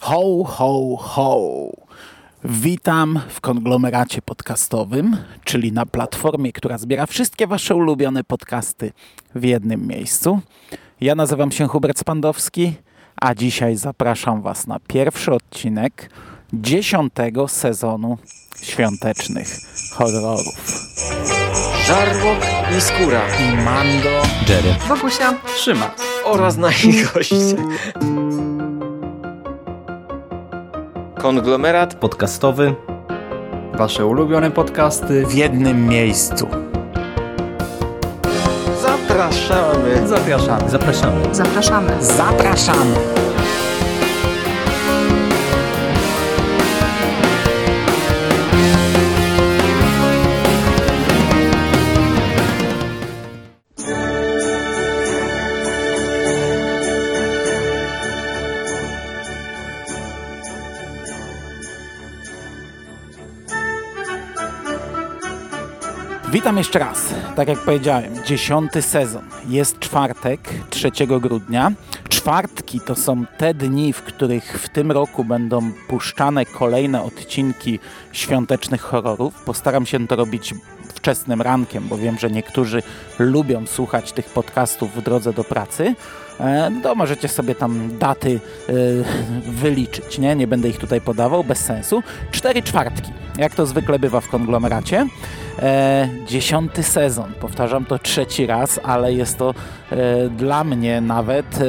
Ho, ho, ho. Witam w konglomeracie podcastowym, czyli na platformie, która zbiera wszystkie Wasze ulubione podcasty w jednym miejscu. Ja nazywam się Hubert Spandowski, a dzisiaj zapraszam Was na pierwszy odcinek dziesiątego sezonu świątecznych horrorów. Żarłok i Skóra I Mando Jerry. Wokusia, Trzyma. oraz nasi goście. Konglomerat Podcastowy. wasze ulubione podcasty. w jednym miejscu. zapraszamy. Zapraszamy. Zapraszamy. Zapraszamy. Zapraszamy! Witam jeszcze raz. Tak jak powiedziałem, dziesiąty sezon. Jest czwartek, 3 grudnia. Czwartki to są te dni, w których w tym roku będą puszczane kolejne odcinki świątecznych horrorów. Postaram się to robić wczesnym rankiem, bo wiem, że niektórzy lubią słuchać tych podcastów w drodze do pracy. E, To możecie sobie tam daty e, wyliczyć, nie? Nie będę ich tutaj podawał, bez sensu. Cztery czwartki, jak to zwykle bywa w konglomeracie. E, dziesiąty sezon, powtarzam to trzeci raz, ale jest to e, dla mnie nawet e,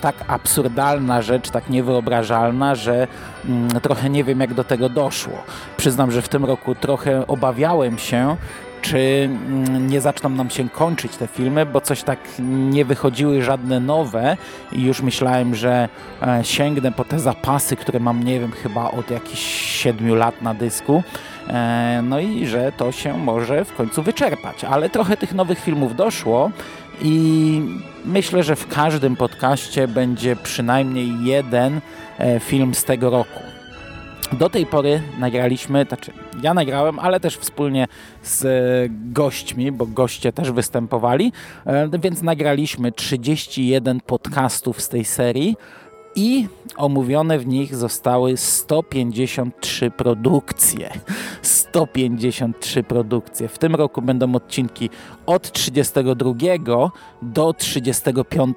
tak absurdalna rzecz, tak niewyobrażalna, że mm, trochę nie wiem jak do tego doszło. Przyznam, że w tym roku trochę obawiałem się, czy mm, nie zaczną nam się kończyć te filmy, bo coś tak nie wychodziły żadne nowe i już myślałem, że e, sięgnę po te zapasy, które mam, nie wiem, chyba od jakichś siedmiu lat na dysku. E, No i że to się może w końcu wyczerpać, ale trochę tych nowych filmów doszło i myślę, że w każdym podcaście będzie przynajmniej jeden e, film z tego roku. Do tej pory nagraliśmy, znaczy ja nagrałem, ale też wspólnie z e, gośćmi, bo goście też występowali, e, więc nagraliśmy 31 podcastów z tej serii i omówione w nich zostały 153 produkcje. 153 produkcje. W tym roku będą odcinki od 32 do 35.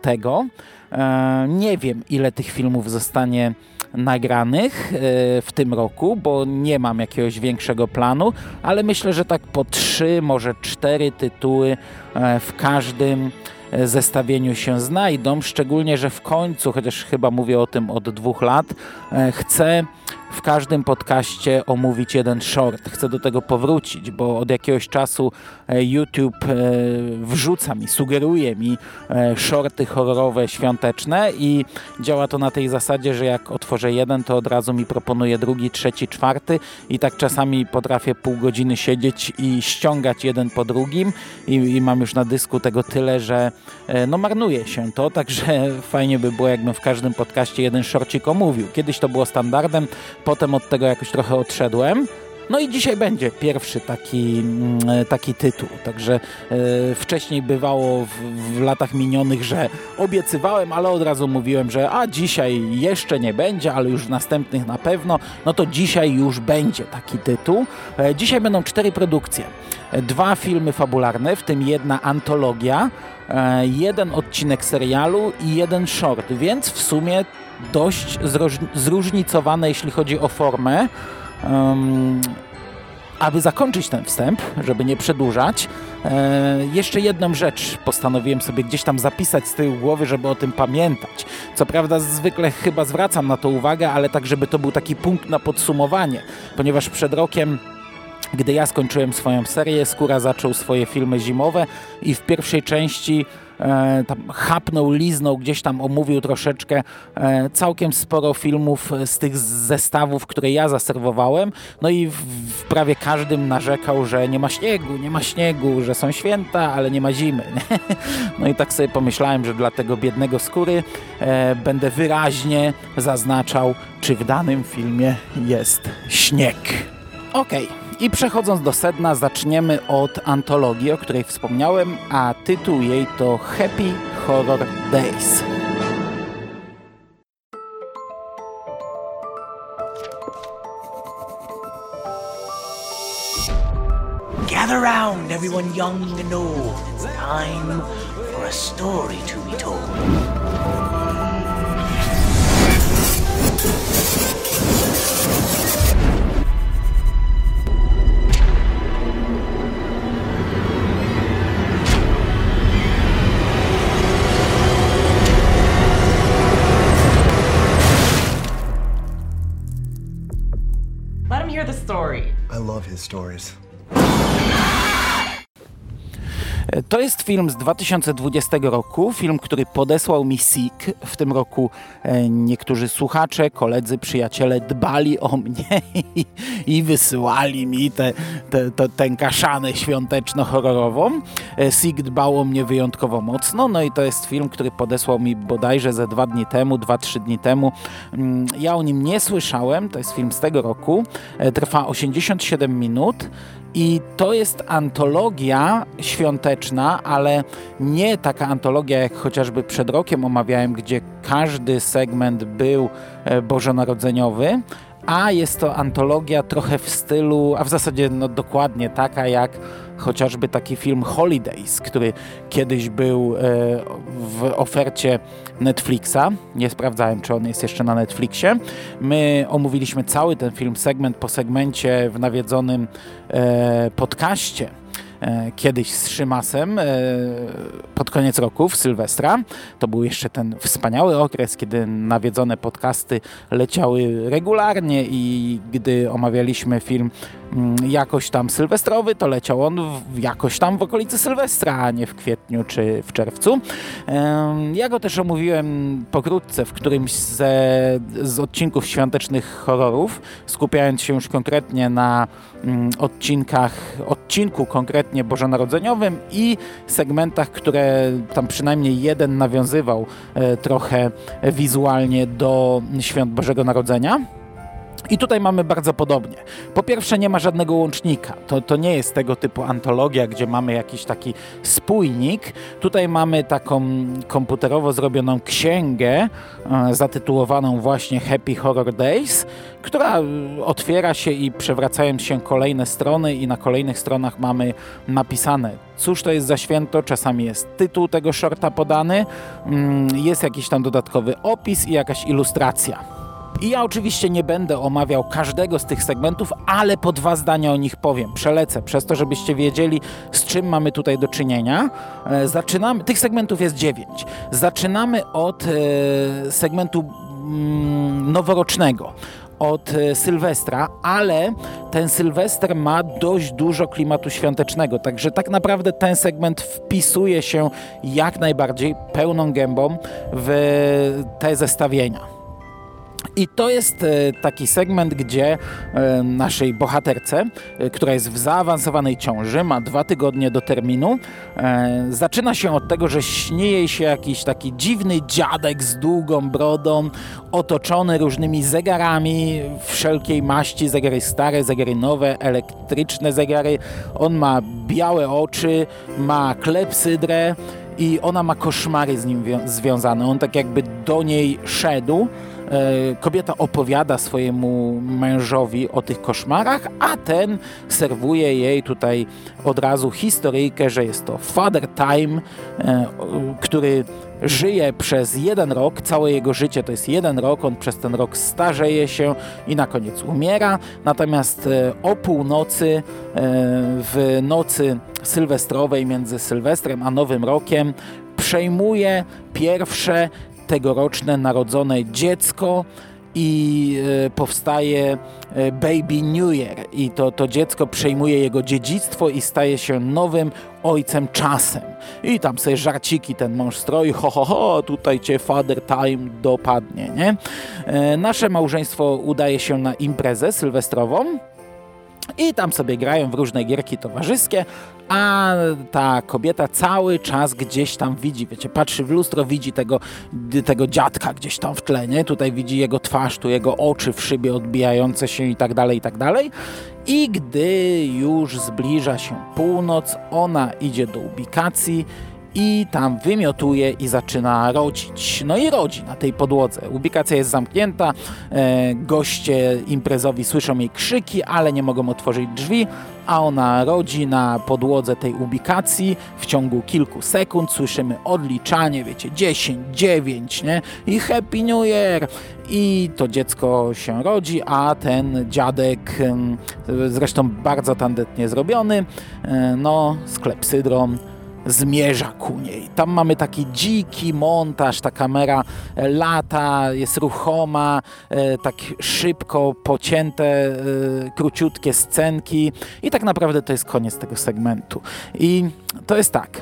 E, Nie wiem, ile tych filmów zostanie nagranych e, w tym roku, bo nie mam jakiegoś większego planu, ale myślę, że tak po trzy, może cztery tytuły e, w każdym e, zestawieniu się znajdą, szczególnie, że w końcu, chociaż chyba mówię o tym od dwóch lat, chcę w każdym podcaście omówić jeden short. Chcę do tego powrócić, bo od jakiegoś czasu e, YouTube e, wrzuca mi, sugeruje mi e, shorty horrorowe świąteczne i działa to na tej zasadzie, że jak otworzę jeden, to od razu mi proponuje drugi, trzeci, czwarty i tak czasami potrafię pół godziny siedzieć i ściągać jeden po drugim i, i mam już na dysku tego tyle, że no marnuje się to, także fajnie by było, jakbym w każdym podcaście jeden shorcik omówił. Kiedyś to było standardem, potem od tego jakoś trochę odszedłem. No i dzisiaj będzie pierwszy taki, mm, taki tytuł. Także e, wcześniej bywało w, w latach minionych, że obiecywałem, ale od razu mówiłem, że a dzisiaj jeszcze nie będzie, ale już w następnych na pewno. No to dzisiaj już będzie taki tytuł. E, dzisiaj będą cztery produkcje. E, Dwa filmy fabularne, w tym jedna antologia, e, jeden odcinek serialu i jeden short, więc w sumie dość zróżnicowane, jeśli chodzi o formę. Em, aby zakończyć ten wstęp, żeby nie przedłużać, e, jeszcze jedną rzecz postanowiłem sobie gdzieś tam zapisać z tyłu głowy, żeby o tym pamiętać. Co prawda zwykle chyba zwracam na to uwagę, ale tak, żeby to był taki punkt na podsumowanie, ponieważ przed rokiem gdy ja skończyłem swoją serię, Skóra zaczął swoje filmy zimowe i w pierwszej części tam chapnął, liznął, gdzieś tam omówił troszeczkę e, całkiem sporo filmów z tych zestawów, które ja zaserwowałem. No i w, prawie każdym narzekał, że nie ma śniegu, nie ma śniegu, że są święta, ale nie ma zimy. No i tak sobie pomyślałem, że dla tego biednego skóry e, będę wyraźnie zaznaczał, czy w danym filmie jest śnieg. Okej, i przechodząc do sedna, zaczniemy od antologii, o której wspomniałem, a tytuł jej to Happy Horror Days. Gather round, everyone young and old. Time for a story to be told. Hear the story. I love his stories. To jest film z 2020 roku, film, który podesłał mi SIK. W tym roku e, niektórzy słuchacze, koledzy, przyjaciele dbali o mnie i, i wysyłali mi tę te, te, tę kaszanę świąteczno-horrorową. E, SIK dbał o mnie wyjątkowo mocno, no i to jest film, który podesłał mi bodajże ze dwa dni temu, dwa, trzy dni temu. Mm, Ja o nim nie słyszałem, to jest film z tego roku. E, Trwa 87 minut. I to jest antologia świąteczna, ale nie taka antologia jak chociażby przed rokiem omawiałem, gdzie każdy segment był e, bożonarodzeniowy, a jest to antologia trochę w stylu, a w zasadzie no dokładnie taka jak chociażby taki film Holidays, który kiedyś był e, w ofercie Netflixa. Nie sprawdzałem, czy on jest jeszcze na Netflixie. My omówiliśmy cały ten film segment po segmencie w nawiedzonym e, podcaście kiedyś z Szymasem e, pod koniec roku, w Sylwestra. To był jeszcze ten wspaniały okres, kiedy nawiedzone podcasty leciały regularnie i gdy omawialiśmy film mm, jakoś tam sylwestrowy, to leciał on w, jakoś tam w okolicy Sylwestra, a nie w kwietniu czy w czerwcu. Ja go też omówiłem pokrótce w którymś ze, z odcinków świątecznych horrorów, skupiając się już konkretnie na odcinkach, odcinku konkretnie bożonarodzeniowym i segmentach, które tam przynajmniej jeden nawiązywał e, trochę wizualnie do świąt Bożego Narodzenia. I tutaj mamy bardzo podobnie. Po pierwsze, nie ma żadnego łącznika. To, to nie jest tego typu antologia, gdzie mamy jakiś taki spójnik. Tutaj mamy taką komputerowo zrobioną księgę e, zatytułowaną właśnie Happy Horror Days, która e, otwiera się i przewracają się kolejne strony i na kolejnych stronach mamy napisane cóż to jest za święto, czasami jest tytuł tego shorta podany, mm, jest jakiś tam dodatkowy opis i jakaś ilustracja. I ja oczywiście nie będę omawiał każdego z tych segmentów, ale po dwa zdania o nich powiem. Przelecę przez to, żebyście wiedzieli, z czym mamy tutaj do czynienia. E, Zaczynamy, tych segmentów jest dziewięć. Zaczynamy od e, segmentu mm, noworocznego od e, Sylwestra, ale ten Sylwester ma dość dużo klimatu świątecznego, także tak naprawdę ten segment wpisuje się jak najbardziej pełną gębą w te zestawienia. I to jest e, taki segment, gdzie e, naszej bohaterce, e, która jest w zaawansowanej ciąży, ma dwa tygodnie do terminu, zaczyna się od tego, że śni jej się jakiś taki dziwny dziadek z długą brodą, otoczony różnymi zegarami wszelkiej maści, zegary stare, zegary nowe, elektryczne zegary. On ma białe oczy, ma klepsydrę i ona ma koszmary z nim wią- związane. On tak jakby do niej szedł. E, Kobieta opowiada swojemu mężowi o tych koszmarach, a ten serwuje jej tutaj od razu historyjkę, że jest to Father Time, e, który żyje przez jeden rok, całe jego życie to jest jeden rok, on przez ten rok starzeje się i na koniec umiera. Natomiast e, o północy, w nocy sylwestrowej między Sylwestrem a Nowym Rokiem przejmuje pierwsze tegoroczne narodzone dziecko i e, powstaje e, Baby New Year i to, to dziecko przejmuje jego dziedzictwo i staje się nowym ojcem czasem. I tam sobie żarciki ten mąż stroi, ho, ho, ho, tutaj cię father time dopadnie, nie? E, Nasze małżeństwo udaje się na imprezę sylwestrową, i tam sobie grają w różne gierki towarzyskie, a ta kobieta cały czas gdzieś tam widzi, wiecie, patrzy w lustro, widzi tego, tego dziadka gdzieś tam w tle, nie? Tutaj widzi jego twarz, tu jego oczy w szybie odbijające się i tak dalej, i tak dalej. I gdy już zbliża się północ, ona idzie do ubikacji i tam wymiotuje i zaczyna rodzić. No i rodzi na tej podłodze. Ubikacja jest zamknięta, e, goście imprezowi słyszą jej krzyki, ale nie mogą otworzyć drzwi, a ona rodzi na podłodze tej ubikacji w ciągu kilku sekund. Słyszymy odliczanie, wiecie, 10, 9, nie? I Happy New Year! I to dziecko się rodzi, a ten dziadek, zresztą bardzo tandetnie zrobiony, e, no, z klepsydrą, zmierza ku niej. Tam mamy taki dziki montaż, ta kamera e, lata, jest ruchoma, e, tak szybko pocięte, e, króciutkie scenki i tak naprawdę to jest koniec tego segmentu. I to jest tak.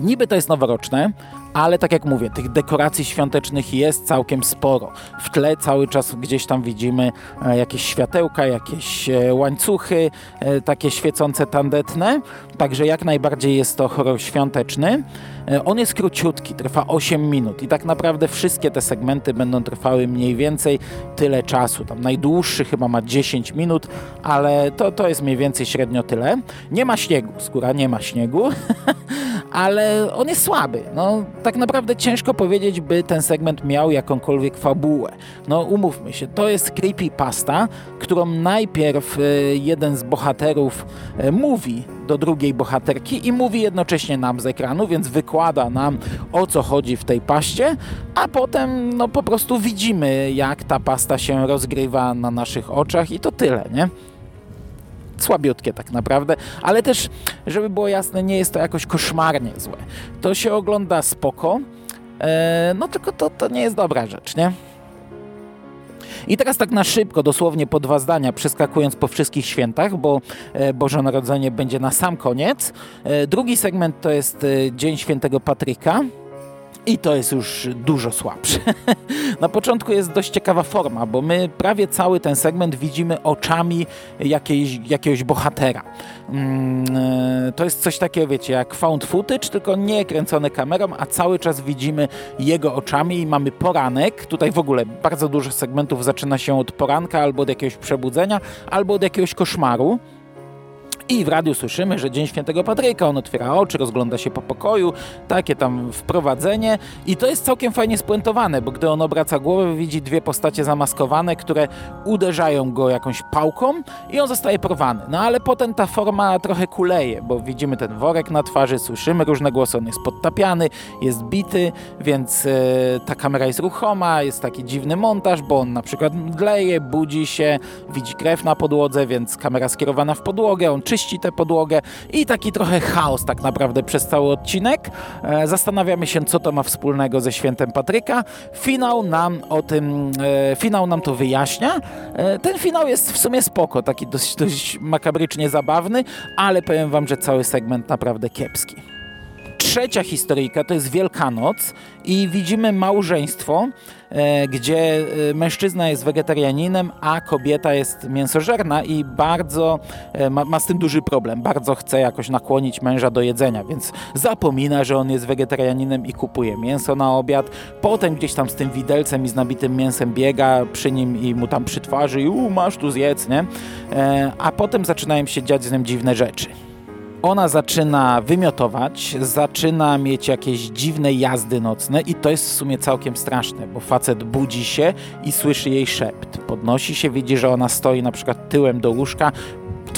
Niby to jest noworoczne, ale tak jak mówię, tych dekoracji świątecznych jest całkiem sporo. W tle cały czas gdzieś tam widzimy e, jakieś światełka, jakieś e, łańcuchy, e, takie świecące tandetne, także jak najbardziej jest to horror świąteczny. On jest króciutki, trwa 8 minut i tak naprawdę wszystkie te segmenty będą trwały mniej więcej tyle czasu. Tam najdłuższy chyba ma 10 minut, ale to, to jest mniej więcej średnio tyle. Nie ma śniegu, skóra nie ma śniegu, ale on jest słaby. No, tak naprawdę ciężko powiedzieć, by ten segment miał jakąkolwiek fabułę. No umówmy się, to jest creepypasta, którą najpierw e, jeden z bohaterów e, mówi do drugiej bohaterki i mówi jednocześnie nam z ekranu, więc wykłada nam o co chodzi w tej paście, a potem no po prostu widzimy jak ta pasta się rozgrywa na naszych oczach i to tyle, nie? słabiutkie tak naprawdę, ale też, żeby było jasne, nie jest to jakoś koszmarnie złe. To się ogląda spoko, e, no tylko to, to nie jest dobra rzecz, nie? I teraz tak na szybko, dosłownie po dwa zdania, przeskakując po wszystkich świętach, bo e, Boże Narodzenie będzie na sam koniec. E, drugi segment to jest Dzień Świętego Patryka. I to jest już dużo słabsze. Na początku jest dość ciekawa forma, bo my prawie cały ten segment widzimy oczami jakiejś, jakiegoś bohatera. Mm, e, to jest coś takiego, wiecie, jak found footage, tylko nie kręcone kamerą, a cały czas widzimy jego oczami i mamy poranek. Tutaj w ogóle bardzo dużo segmentów zaczyna się od poranka albo od jakiegoś przebudzenia, albo od jakiegoś koszmaru. I w radiu słyszymy, że Dzień Świętego Patryka, on otwiera oczy, rozgląda się po pokoju, takie tam wprowadzenie. I to jest całkiem fajnie spuentowane, bo gdy on obraca głowę, widzi dwie postacie zamaskowane, które uderzają go jakąś pałką i on zostaje porwany. No ale potem ta forma trochę kuleje, bo widzimy ten worek na twarzy, słyszymy różne głosy, on jest podtapiany, jest bity, więc e, ta kamera jest ruchoma, jest taki dziwny montaż, bo on na przykład mdleje, budzi się, widzi krew na podłodze, więc kamera skierowana w podłogę, on czyści czyści tę podłogę i taki trochę chaos tak naprawdę przez cały odcinek. E, zastanawiamy się, co to ma wspólnego ze świętem Patryka. Finał nam o tym, e, finał nam to wyjaśnia. E, ten finał jest w sumie spoko, taki dość, dość makabrycznie zabawny, ale powiem wam, że cały segment naprawdę kiepski. Trzecia historyjka to jest Wielkanoc i widzimy małżeństwo, gdzie e, mężczyzna jest wegetarianinem, a kobieta jest mięsożerna i bardzo e, ma, ma, z tym duży problem. Bardzo chce jakoś nakłonić męża do jedzenia, więc zapomina, że on jest wegetarianinem i kupuje mięso na obiad. Potem gdzieś tam z tym widelcem i z nabitym mięsem biega przy nim i mu tam przytwarzy i u, masz tu zjedz, nie? A potem zaczynają się dziać z nim dziwne rzeczy ona zaczyna wymiotować, zaczyna mieć jakieś dziwne jazdy nocne i to jest w sumie całkiem straszne, bo facet budzi się i słyszy jej szept. Podnosi się, widzi, że ona stoi na przykład tyłem do łóżka,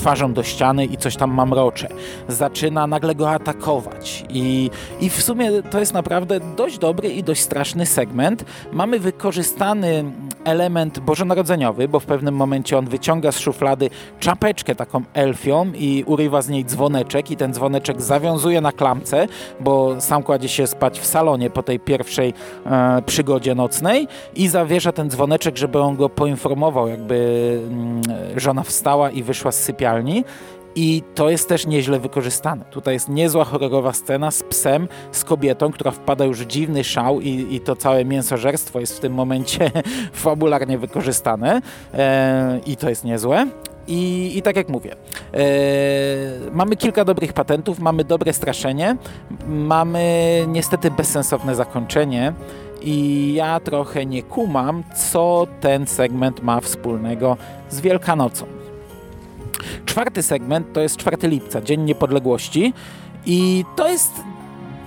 twarzą do ściany i coś tam mamrocze. Zaczyna nagle go atakować i, i w sumie to jest naprawdę dość dobry i dość straszny segment. Mamy wykorzystany element bożonarodzeniowy, bo w pewnym momencie on wyciąga z szuflady czapeczkę taką elfią i urywa z niej dzwoneczek i ten dzwoneczek zawiązuje na klamce, bo sam kładzie się spać w salonie po tej pierwszej e, przygodzie nocnej i zawiesza ten dzwoneczek, żeby on go poinformował, jakby mm, żona wstała i wyszła z sypialni i to jest też nieźle wykorzystane. Tutaj jest niezła horrorowa scena z psem, z kobietą, która wpada już w dziwny szał i, i to całe mięsożerstwo jest w tym momencie fabularnie wykorzystane e, i to jest niezłe. I, I, tak jak mówię, e, mamy kilka dobrych patentów, mamy dobre straszenie, mamy niestety bezsensowne zakończenie i ja trochę nie kumam, co ten segment ma wspólnego z Wielkanocą. Czwarty segment to jest 4 lipca, Dzień Niepodległości. I to jest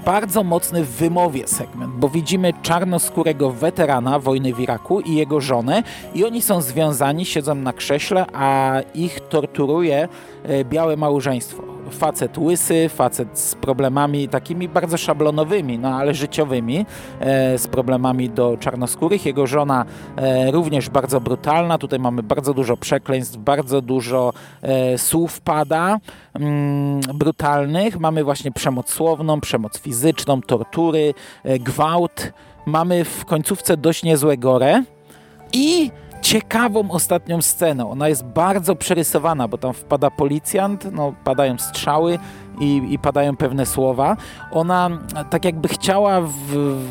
bardzo mocny w wymowie segment, bo widzimy czarnoskórego weterana wojny w Iraku i jego żonę. I oni są związani, siedzą na krześle, a ich torturuje e, białe małżeństwo facet łysy, facet z problemami takimi bardzo szablonowymi, no ale życiowymi, e, z problemami do czarnoskórych. Jego żona e, również bardzo brutalna. Tutaj mamy bardzo dużo przekleństw, bardzo dużo e, słów pada mm, brutalnych. Mamy właśnie przemoc słowną, przemoc fizyczną, tortury, gwałt. Mamy w końcówce dość niezłe gore i ciekawą ostatnią sceną. Ona jest bardzo przerysowana, bo tam wpada policjant, no, padają strzały i, i padają pewne słowa. Ona tak jakby chciała w, w,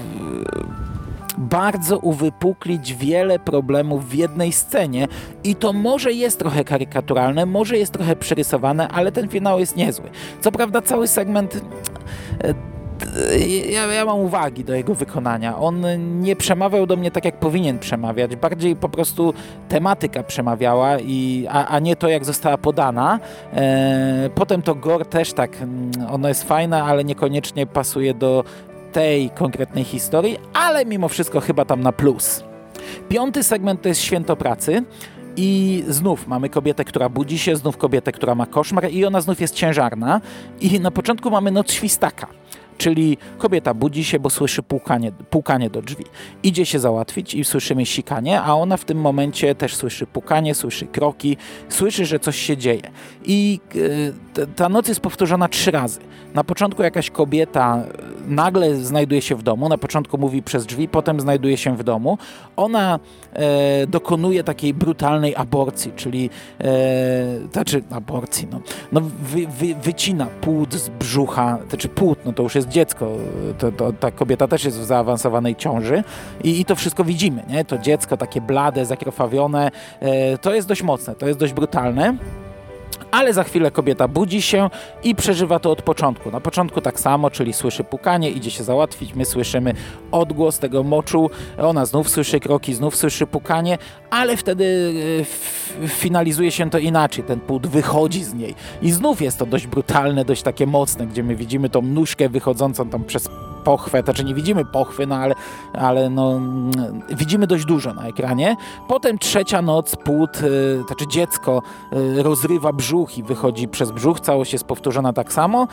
bardzo uwypuklić wiele problemów w jednej scenie i to może jest trochę karykaturalne, może jest trochę przerysowane, ale ten finał jest niezły. Co prawda cały segment e, ja, ja, mam uwagi do jego wykonania. On nie przemawiał do mnie tak, jak powinien przemawiać. Bardziej po prostu tematyka przemawiała, i, a, a nie to, jak została podana. E, potem to gore też tak, mm, ono jest fajne, ale niekoniecznie pasuje do tej konkretnej historii, ale mimo wszystko chyba tam na plus. Piąty segment to jest Święto Pracy. I znów mamy kobietę, która budzi się, znów kobietę, która ma koszmar i ona znów jest ciężarna. I na początku mamy noc świstaka. Czyli kobieta budzi się, bo słyszy pukanie, pukanie do drzwi. Idzie się załatwić i słyszymy sikanie, a ona w tym momencie też słyszy pukanie, słyszy kroki, słyszy, że coś się dzieje. I e, ta noc jest powtórzona trzy razy. Na początku jakaś kobieta nagle znajduje się w domu, na początku mówi przez drzwi, potem znajduje się w domu. Ona e, dokonuje takiej brutalnej aborcji, czyli e, znaczy aborcji, no, no wy, wy, wycina płód z brzucha, znaczy płód, no to już jest dziecko, to, to, ta kobieta też jest w zaawansowanej ciąży i, i to wszystko widzimy, nie? To dziecko takie blade, zakrwawione, e, to jest dość mocne, to jest dość brutalne ale za chwilę kobieta budzi się i przeżywa to od początku. Na początku tak samo, czyli słyszy pukanie, idzie się załatwić, my słyszymy odgłos tego moczu, ona znów słyszy kroki, znów słyszy pukanie, ale wtedy e, finalizuje się to inaczej, ten płód wychodzi z niej. I znów jest to dość brutalne, dość takie mocne, gdzie my widzimy tą nóżkę wychodzącą tam przez pochwę, znaczy nie widzimy pochwy, no ale, ale no, widzimy dość dużo na ekranie. Potem trzecia noc, płód, y, znaczy dziecko y, rozrywa brzuch i wychodzi przez brzuch, całość jest powtórzona tak samo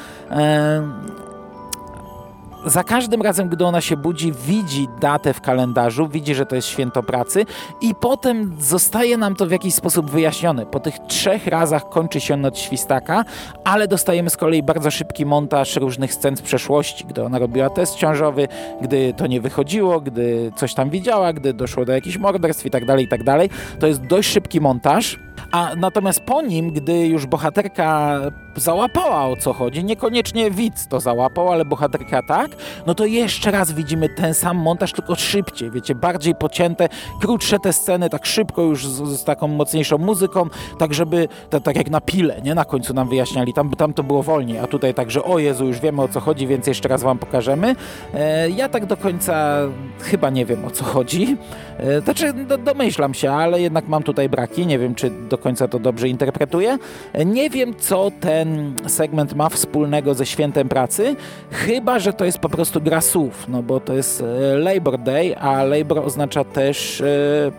za każdym razem, gdy ona się budzi, widzi datę w kalendarzu, widzi, że to jest święto pracy i potem zostaje nam to w jakiś sposób wyjaśnione. Po tych trzech razach kończy się noc świstaka, ale dostajemy z kolei bardzo szybki montaż różnych scen z przeszłości, gdy ona robiła test ciążowy, gdy to nie wychodziło, gdy coś tam widziała, gdy doszło do jakichś morderstw i tak dalej, i tak dalej. To jest dość szybki montaż. A natomiast po nim, gdy już bohaterka załapała o co chodzi, niekoniecznie widz to załapał, ale bohaterka tak, no to jeszcze raz widzimy ten sam montaż, tylko szybciej, wiecie, bardziej pocięte, krótsze te sceny, tak szybko już z, z taką mocniejszą muzyką, tak żeby, to, tak jak na pile, nie, na końcu nam wyjaśniali, tam, tam to było wolniej, a tutaj także, o Jezu, już wiemy o co chodzi, więc jeszcze raz wam pokażemy. E, ja tak do końca chyba nie wiem o co chodzi, e, znaczy do, domyślam się, ale jednak mam tutaj braki, nie wiem czy do końca to dobrze interpretuję. E, nie wiem co ten ten segment ma wspólnego ze świętem pracy, chyba że to jest po prostu gra słów, no bo to jest e, Labor Day, a Labor oznacza też e,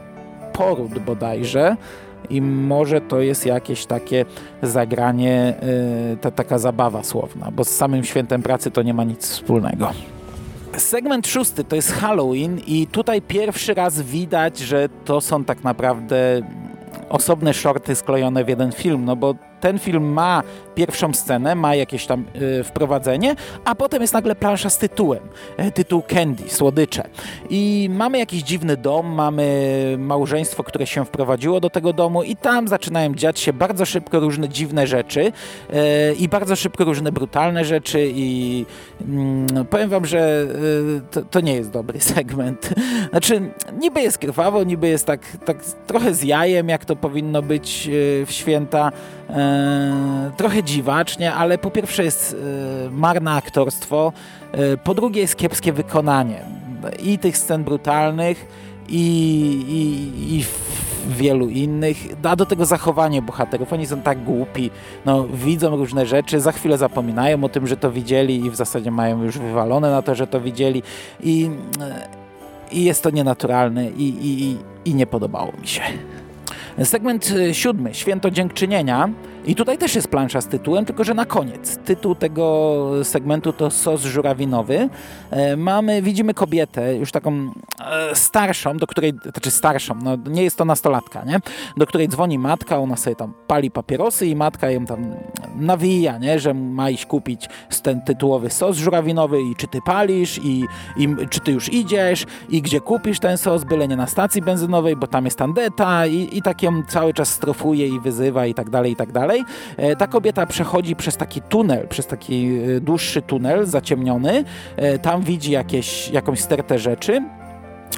poród bodajże i może to jest jakieś takie zagranie, e, ta taka zabawa słowna, bo z samym świętem pracy to nie ma nic wspólnego. Segment szósty to jest Halloween i tutaj pierwszy raz widać, że to są tak naprawdę osobne shorty sklejone w jeden film, no bo ten film ma pierwszą scenę, ma jakieś tam y, wprowadzenie, a potem jest nagle plansza z tytułem. Y, tytuł Candy, słodycze. I mamy jakiś dziwny dom, mamy małżeństwo, które się wprowadziło do tego domu i tam zaczynają dziać się bardzo szybko różne dziwne rzeczy y, i bardzo szybko różne brutalne rzeczy i mm, powiem wam, że to, to, nie jest dobry segment. Znaczy, niby jest krwawo, niby jest tak, tak trochę z jajem, jak to powinno być w święta, E, trochę dziwacznie, ale po pierwsze jest e, marne aktorstwo, e, po drugie jest kiepskie wykonanie i tych scen brutalnych i, i, i wielu innych, a do tego zachowanie bohaterów. Oni są tak głupi, no, widzą różne rzeczy, za chwilę zapominają o tym, że to widzieli i w zasadzie mają już wywalone na to, że to widzieli i, i jest to nienaturalne i, i, i nie podobało mi się. Segment y, siódmy, Święto Dziękczynienia. I tutaj też jest plansza z tytułem, tylko że na koniec. Tytuł tego segmentu to sos żurawinowy. E, mamy, widzimy kobietę, już taką e, starszą, do której, znaczy starszą, no nie jest to nastolatka, nie? Do której dzwoni matka, ona sobie tam pali papierosy i matka ją tam nawija, nie? Że ma iść kupić ten tytułowy sos żurawinowy i czy ty palisz i, i czy ty już idziesz i gdzie kupisz ten sos, byle nie na stacji benzynowej, bo tam jest tandeta i, i tak ją cały czas strofuje i wyzywa i tak dalej, i tak dalej dalej. E, ta kobieta przechodzi przez taki tunel, przez taki e, dłuższy tunel zaciemniony. E, tam widzi jakieś, jakąś stertę rzeczy.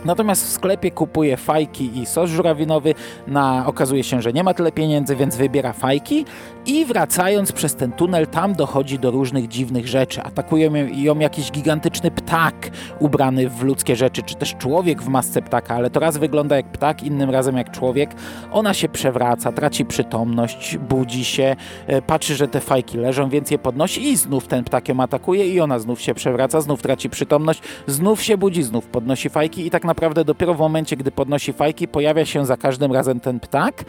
Natomiast w sklepie kupuje fajki i sos żurawinowy. Na, okazuje się, że nie ma tyle pieniędzy, więc wybiera fajki i wracając przez ten tunel, tam dochodzi do różnych dziwnych rzeczy. Atakuje ją jakiś gigantyczny ptak ubrany w ludzkie rzeczy, czy też człowiek w masce ptaka, ale to raz wygląda jak ptak, innym razem jak człowiek. Ona się przewraca, traci przytomność, budzi się, e, patrzy, że te fajki leżą, więc je podnosi i znów ten ptak ją atakuje i ona znów się przewraca, znów traci przytomność, znów się budzi, znów podnosi fajki i tak naprawdę dopiero w momencie, gdy podnosi fajki, pojawia się za każdym razem ten ptak.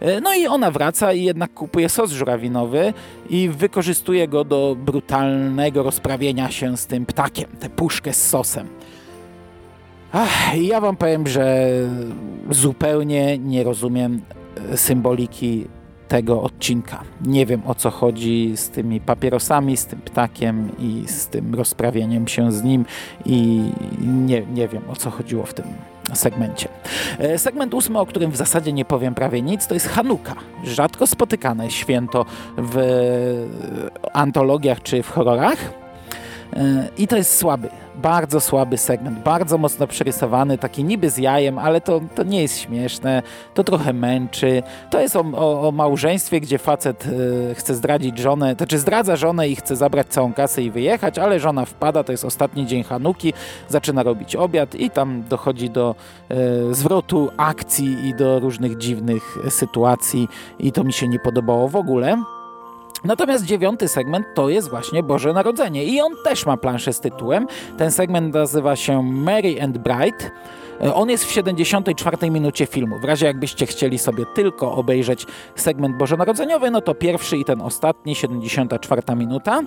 E, no i ona wraca i jednak kupuje sos żurawinowy i wykorzystuje go do brutalnego rozprawienia się z tym ptakiem, tę puszkę z sosem. Ach, ja wam powiem, że zupełnie nie rozumiem e, symboliki tego odcinka. Nie wiem o co chodzi z tymi papierosami, z tym ptakiem i z tym rozprawieniem się z nim i nie, nie wiem o co chodziło w tym segmencie. E, segment ósmy, o którym w zasadzie nie powiem prawie nic, to jest Hanuka. Rzadko spotykane święto w antologiach czy w horrorach. E, I to jest słaby bardzo słaby segment, bardzo mocno przerysowany, taki niby z jajem, ale to, to nie jest śmieszne, to trochę męczy. To jest o, o, o małżeństwie, gdzie facet y, chce zdradzić żonę, to znaczy zdradza żonę i chce zabrać całą kasę i wyjechać, ale żona wpada, to jest ostatni dzień Hanuki, zaczyna robić obiad i tam dochodzi do y, zwrotu akcji i do różnych dziwnych sytuacji i to mi się nie podobało w ogóle. Natomiast dziewiąty segment to jest właśnie Boże Narodzenie i on też ma planszę z tytułem. Ten segment nazywa się Mary and Bright. E, on jest w 74 minucie filmu. W razie jakbyście chcieli sobie tylko obejrzeć segment bożonarodzeniowy, no to pierwszy i ten ostatni, 74 minuta.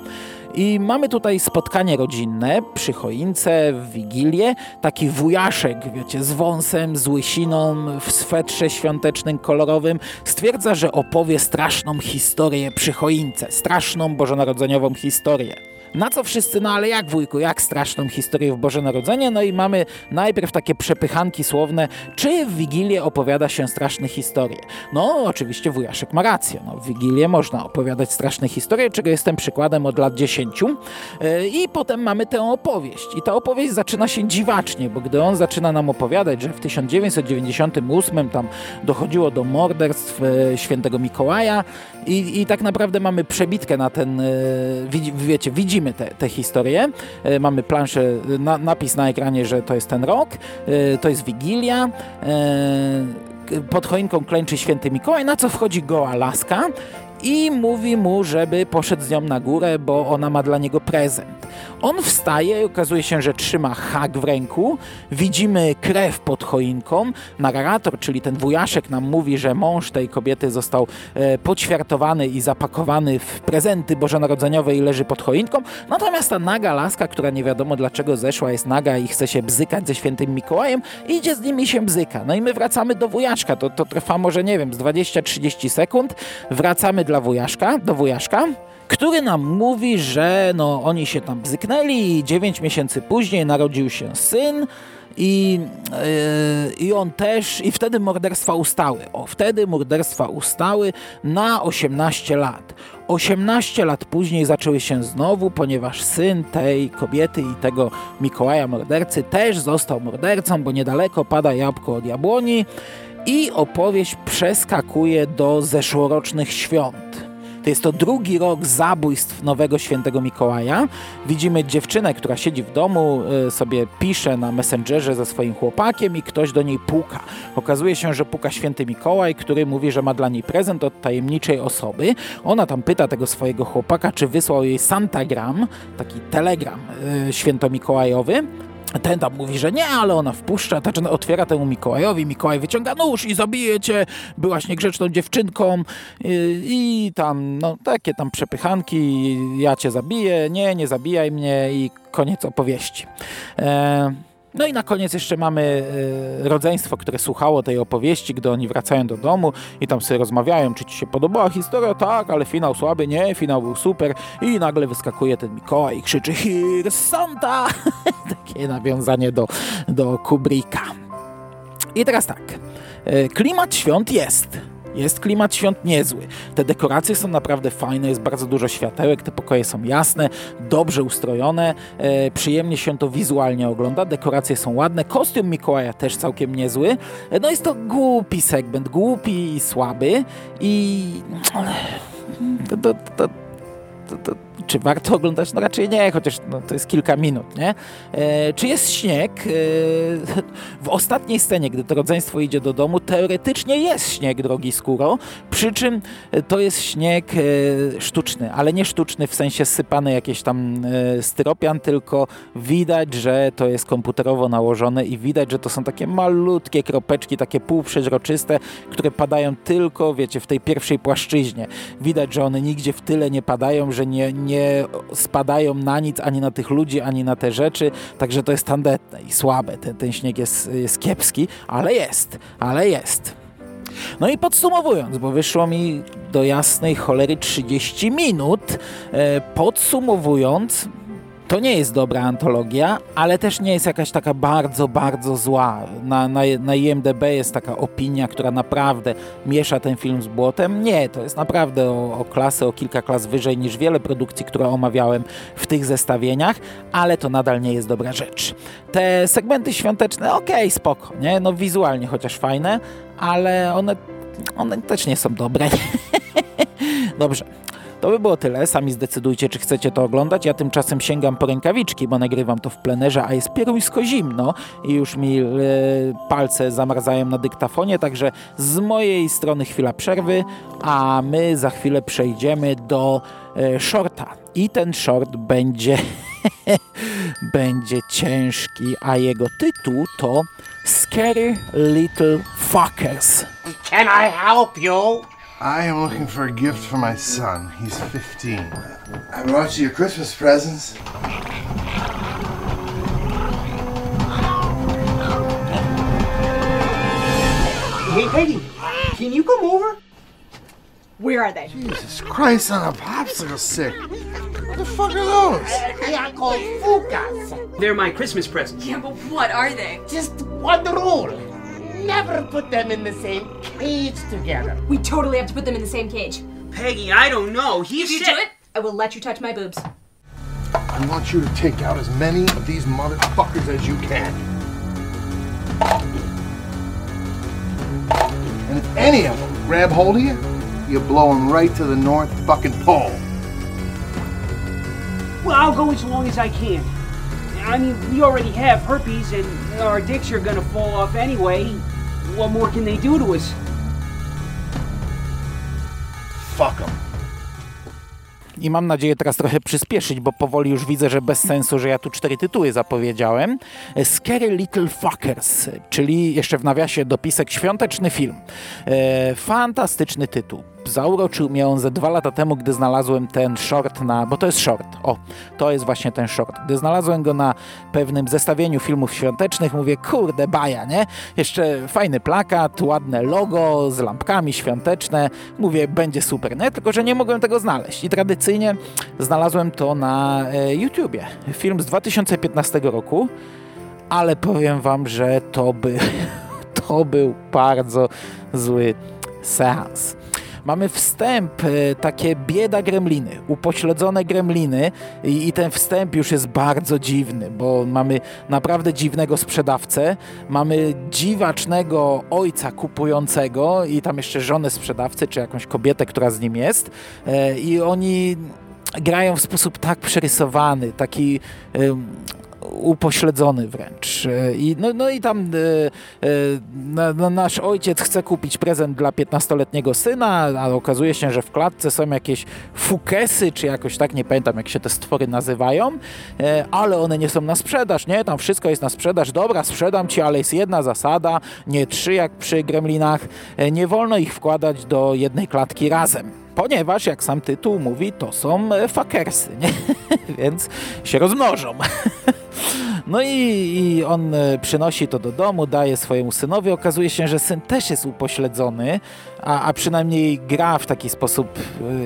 I mamy tutaj spotkanie rodzinne przy choince, w Wigilię. Taki wujaszek, wiecie, z wąsem, z łysiną, w swetrze świątecznym, kolorowym, stwierdza, że opowie straszną historię przy choince. Straszną bożonarodzeniową historię. Na co wszyscy, no ale jak wujku, jak straszną historię w Boże Narodzenie? No i mamy najpierw takie przepychanki słowne, czy w Wigilię opowiada się straszne historie? No oczywiście wujaszek ma rację, no w Wigilię można opowiadać straszne historie, czego jestem przykładem od lat 10. E, I potem mamy tę opowieść. I ta opowieść zaczyna się dziwacznie, bo gdy on zaczyna nam opowiadać, że w 1998 tam dochodziło do morderstw e, świętego Mikołaja i, i tak naprawdę mamy przebitkę na ten, e, wiecie, widzimy widzimy te historie. E, mamy planszę, na, napis na ekranie, że to jest ten rok, e, to jest Wigilia. E, pod choinką klęczy święty Mikołaj, na co wchodzi goła laska i mówi mu, żeby poszedł z nią na górę, bo ona ma dla niego prezent. On wstaje okazuje się, że trzyma hak w ręku. Widzimy krew pod choinką. Narrator, czyli ten wujaszek nam mówi, że mąż tej kobiety został e, poćwiartowany i zapakowany w prezenty bożonarodzeniowe i leży pod choinką. Natomiast ta naga laska, która nie wiadomo dlaczego zeszła, jest naga i chce się bzykać ze świętym Mikołajem, idzie z nimi się bzyka. No i my wracamy do wujaszka. To, to trwa może, nie wiem, z 20-30 sekund. Wracamy dla wujaszka, do wujaszka który nam mówi, że no, oni się tam bzyknęli i 9 miesięcy później narodził się syn i, yy, i on też, i wtedy morderstwa ustały. O, wtedy morderstwa ustały na 18 lat. 18 lat później zaczęły się znowu, ponieważ syn tej kobiety i tego Mikołaja mordercy też został mordercą, bo niedaleko pada jabłko od jabłoni i opowieść przeskakuje do zeszłorocznych świąt To jest to drugi rok zabójstw nowego świętego Mikołaja. Widzimy dziewczynę, która siedzi w domu, y, sobie pisze na Messengerze ze swoim chłopakiem i ktoś do niej puka. Okazuje się, że puka święty Mikołaj, który mówi, że ma dla niej prezent od tajemniczej osoby. Ona tam pyta tego swojego chłopaka, czy wysłał jej Santagram, taki telegram y, świętomikołajowy. Ten tam mówi, że nie, ale ona wpuszcza, zaczyna, otwiera temu Mikołajowi, Mikołaj wyciąga nóż i zabije cię, byłaś niegrzeczną dziewczynką i, i tam, no, takie tam przepychanki, ja cię zabiję, nie, nie zabijaj mnie i koniec opowieści. E no i na koniec jeszcze mamy e, rodzeństwo, które słuchało tej opowieści, gdy oni wracają do domu i tam sobie rozmawiają, czy ci się podobała historia, tak, ale finał słaby, nie, finał był super i nagle wyskakuje ten Mikołaj i krzyczy Here's Santa! Takie nawiązanie do, do Kubricka. I teraz tak, e, klimat świąt jest jest klimat świąt niezły. Te dekoracje są naprawdę fajne, jest bardzo dużo światełek, te pokoje są jasne, dobrze ustrojone, e, przyjemnie się to wizualnie ogląda, dekoracje są ładne, kostium Mikołaja też całkiem niezły. E, no jest to głupi segment, głupi i słaby i... To, to, to, to, czy warto oglądać? No raczej nie, chociaż no, to jest kilka minut, nie? E, czy jest śnieg? E, w ostatniej scenie, gdy to rodzeństwo idzie do domu, teoretycznie jest śnieg, drogi skóro, przy czym to jest śnieg e, sztuczny, ale nie sztuczny w sensie sypany jakieś tam e, styropian, tylko widać, że to jest komputerowo nałożone i widać, że to są takie malutkie kropeczki, takie półprzeźroczyste, które padają tylko, wiecie, w tej pierwszej płaszczyźnie. Widać, że one nigdzie w tyle nie padają, że nie, nie spadają na nic, ani na tych ludzi, ani na te rzeczy, także to jest tandetne i słabe. Ten, ten śnieg jest, jest kiepski, ale jest, ale jest. No i podsumowując, bo wyszło mi do jasnej cholery 30 minut, e, podsumowując, to nie jest dobra antologia, ale też nie jest jakaś taka bardzo, bardzo zła. Na, na, na IMDB jest taka opinia, która naprawdę miesza ten film z błotem. Nie, to jest naprawdę o, o klasę, o kilka klas wyżej niż wiele produkcji, które omawiałem w tych zestawieniach, ale to nadal nie jest dobra rzecz. Te segmenty świąteczne, okej, okay, spoko, nie? No wizualnie chociaż fajne, ale one, one też nie są dobre. Dobrze. To by było tyle. Sami zdecydujcie, czy chcecie to oglądać. Ja tymczasem sięgam po rękawiczki, bo nagrywam to w plenerze, a jest pieruńsko zimno i już mi e, palce zamarzają na dyktafonie, także z mojej strony chwila przerwy, a my za chwilę przejdziemy do e, shorta. I ten short będzie będzie ciężki, a jego tytuł to Scary Little Fuckers. Can I help you? I am looking for a gift for my son. He's 15. I brought you your Christmas presents. Hey, Peggy, can you come over? Where are they? Jesus Christ on a popsicle stick. What the fuck are those? They are called fukas. They're my Christmas presents. Yeah, but what are they? Just one rule. Never put them in the same cage together. We totally have to put them in the same cage. Peggy, I don't know. He's If you do it, I will let you touch my boobs. I want you to take out as many of these motherfuckers as you can. And if any of them grab hold of you, you blow them right to the north fucking pole. Well, I'll go as long as I can. I mean, we already have herpes, and our dicks are gonna fall off anyway. What more can they do to us? Fuck them. I mam nadzieję teraz trochę przyspieszyć, bo powoli już widzę, że bez sensu, że ja tu cztery tytuły zapowiedziałem. Scary Little Fuckers, czyli jeszcze w nawiasie dopisek świąteczny film. E, fantastyczny tytuł. Zauroczył mnie on ze dwa lata temu, gdy znalazłem ten short na... bo to jest short. O, to jest właśnie ten short. Gdy znalazłem go na pewnym zestawieniu filmów świątecznych, mówię, kurde, baja, nie? Jeszcze fajny plakat, ładne logo z lampkami świąteczne. Mówię, będzie super, nie? Tylko, że nie mogłem tego znaleźć. I tradycyjnie znalazłem to na e, YouTubie. Film z 2015 roku, ale powiem wam, że to, by, to był bardzo zły seans. Mamy wstęp, e, takie bieda gremliny, upośledzone gremliny i, i ten wstęp już jest bardzo dziwny, bo mamy naprawdę dziwnego sprzedawcę, mamy dziwacznego ojca kupującego i tam jeszcze żonę sprzedawcy, czy jakąś kobietę, która z nim jest e, i oni grają w sposób tak przerysowany, taki upośledzony wręcz. E, I, no, no i tam e, no, nasz ojciec chce kupić prezent dla 15-letniego syna, a okazuje się, że w klatce są jakieś fukesy, czy jakoś tak, nie pamiętam jak się te stwory nazywają, e, ale one nie są na sprzedaż, nie? Tam wszystko jest na sprzedaż. Dobra, sprzedam ci, ale jest jedna zasada, nie trzy jak przy gremlinach. Nie wolno ich wkładać do jednej klatki razem ponieważ, jak sam tytuł mówi, to są fakersy, więc się rozmnożą. No i, i, on e, przynosi to do domu, daje swojemu synowi. Okazuje się, że syn też jest upośledzony, a, a przynajmniej gra w taki sposób,